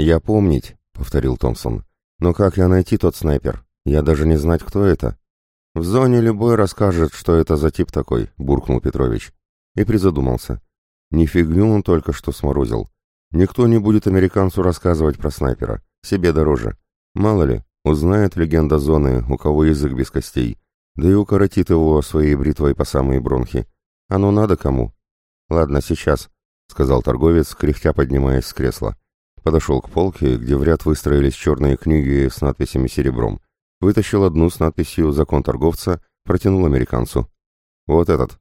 «Я помнить», — повторил Томпсон. «Но как я найти тот снайпер? Я даже не знать, кто это». «В зоне любой расскажет, что это за тип такой», — буркнул Петрович. И призадумался. Не фигню он только что сморозил. Никто не будет американцу рассказывать про снайпера. Себе дороже. Мало ли, узнает легенда зоны, у кого язык без костей. Да и укоротит его своей бритвой по самые бронхи. Оно надо кому? Ладно, сейчас, — сказал торговец, кряхтя поднимаясь с кресла. Подошел к полке, где в ряд выстроились черные книги с надписями серебром. Вытащил одну с надписью «Закон торговца», протянул американцу. «Вот этот».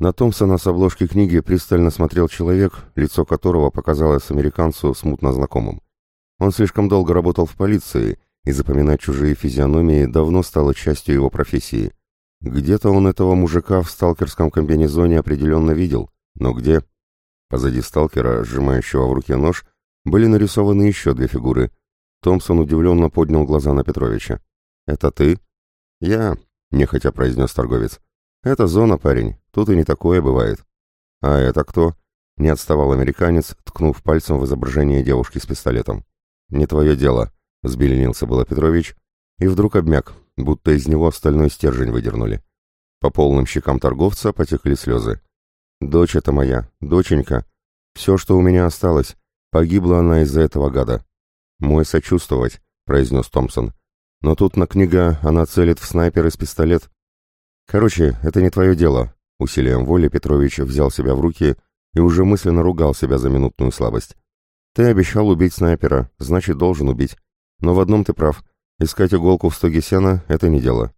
На Томпсона с обложки книги пристально смотрел человек, лицо которого показалось американцу смутно знакомым. Он слишком долго работал в полиции, и запоминать чужие физиономии давно стало частью его профессии. Где-то он этого мужика в сталкерском комбинезоне определенно видел, но где? Позади сталкера, сжимающего в руке нож, были нарисованы еще две фигуры. Томпсон удивленно поднял глаза на Петровича. «Это ты?» «Я», — нехотя произнес торговец. «Это зона, парень, тут и не такое бывает». «А это кто?» — не отставал американец, ткнув пальцем в изображение девушки с пистолетом. «Не твое дело», — взбеленился было Петрович, и вдруг обмяк, будто из него стальной стержень выдернули. По полным щекам торговца потекли слезы. «Дочь это моя, доченька. Все, что у меня осталось. Погибла она из-за этого гада». «Мой сочувствовать», — произнес Томпсон. «Но тут на книга она целит в снайпер из пистолет». «Короче, это не твое дело», — усилием воли Петрович взял себя в руки и уже мысленно ругал себя за минутную слабость. «Ты обещал убить снайпера, значит, должен убить. Но в одном ты прав. Искать иголку в стоге сена — это не дело.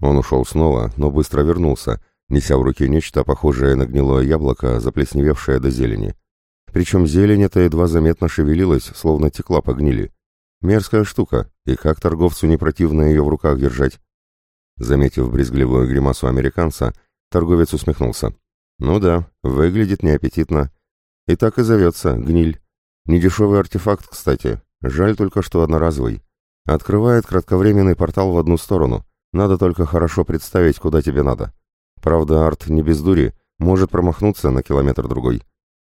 Он ушел снова, но быстро вернулся, неся в руке нечто похожее на гнилое яблоко, заплесневевшее до зелени. Причем зелень эта едва заметно шевелилась, словно текла по гнили. Мерзкая штука, и как торговцу не противно ее в руках держать. Заметив брезгливую гримасу американца, торговец усмехнулся. Ну да, выглядит неаппетитно. И так и зовется, гниль. Недешевый артефакт, кстати. Жаль только, что одноразовый. Открывает кратковременный портал в одну сторону. Надо только хорошо представить, куда тебе надо. Правда, арт не без дури, может промахнуться на километр-другой.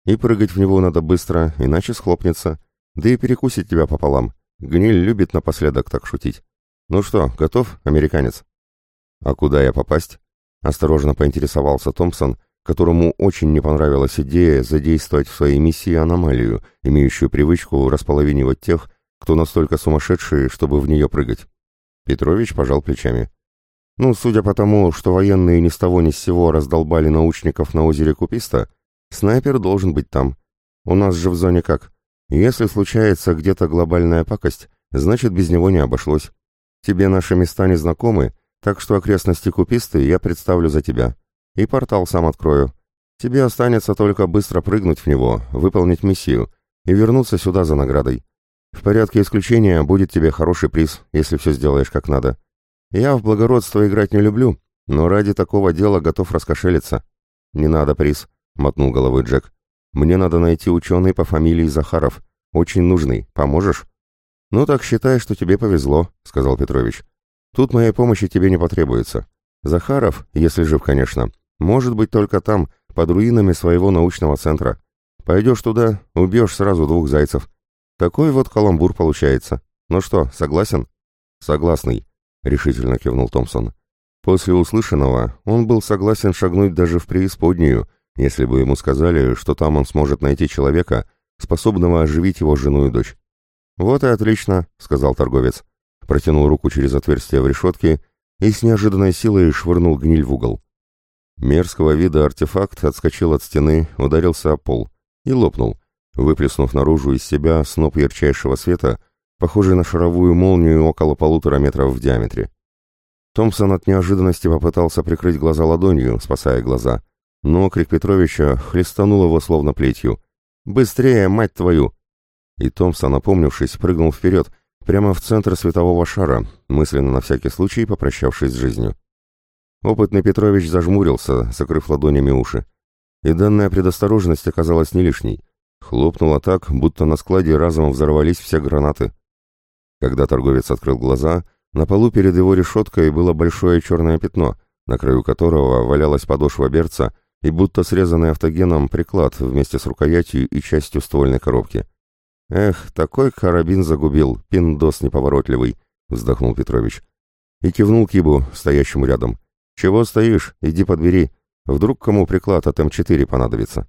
И прыгать в него надо быстро, иначе схлопнется. Да и перекусит тебя пополам. Гниль любит напоследок так шутить. Ну что, готов, американец? А куда я попасть? Осторожно поинтересовался Томпсон, которому очень не понравилась идея задействовать в своей миссии аномалию, имеющую привычку располовинивать тех, кто настолько сумасшедший, чтобы в нее прыгать. Петрович пожал плечами. Ну, судя по тому, что военные ни с того ни с сего раздолбали научников на озере Куписта, снайпер должен быть там. У нас же в зоне как? Если случается где-то глобальная пакость, значит, без него не обошлось. Тебе наши места не знакомы, так что окрестности Куписты я представлю за тебя. И портал сам открою. Тебе останется только быстро прыгнуть в него, выполнить миссию и вернуться сюда за наградой. В порядке исключения будет тебе хороший приз, если все сделаешь как надо. Я в благородство играть не люблю, но ради такого дела готов раскошелиться. Не надо приз, мотнул головой Джек. Мне надо найти ученый по фамилии Захаров. Очень нужный. Поможешь? Ну так считай, что тебе повезло, сказал Петрович. Тут моей помощи тебе не потребуется. Захаров, если жив, конечно, может быть только там, под руинами своего научного центра. Пойдешь туда, убьешь сразу двух зайцев. Такой вот каламбур получается. Ну что, согласен? Согласный, решительно кивнул Томпсон. После услышанного он был согласен шагнуть даже в преисподнюю, если бы ему сказали, что там он сможет найти человека, способного оживить его жену и дочь. «Вот и отлично», — сказал торговец. Протянул руку через отверстие в решетке и с неожиданной силой швырнул гниль в угол. Мерзкого вида артефакт отскочил от стены, ударился о пол и лопнул, выплеснув наружу из себя сноп ярчайшего света, похожий на шаровую молнию около полутора метров в диаметре. Томпсон от неожиданности попытался прикрыть глаза ладонью, спасая глаза, но крик Петровича хлестанул его словно плетью. «Быстрее, мать твою!» И Томпсон, опомнившись, прыгнул вперед, прямо в центр светового шара, мысленно на всякий случай попрощавшись с жизнью. Опытный Петрович зажмурился, закрыв ладонями уши. И данная предосторожность оказалась не лишней. Хлопнуло так, будто на складе разом взорвались все гранаты. Когда торговец открыл глаза, на полу перед его решеткой было большое черное пятно, на краю которого валялась подошва берца и будто срезанный автогеном приклад вместе с рукоятью и частью ствольной коробки. Эх, такой карабин загубил, пиндос неповоротливый, вздохнул Петрович. И кивнул Кибу, стоящему рядом. Чего стоишь? Иди подбери. Вдруг кому приклад от М4 понадобится.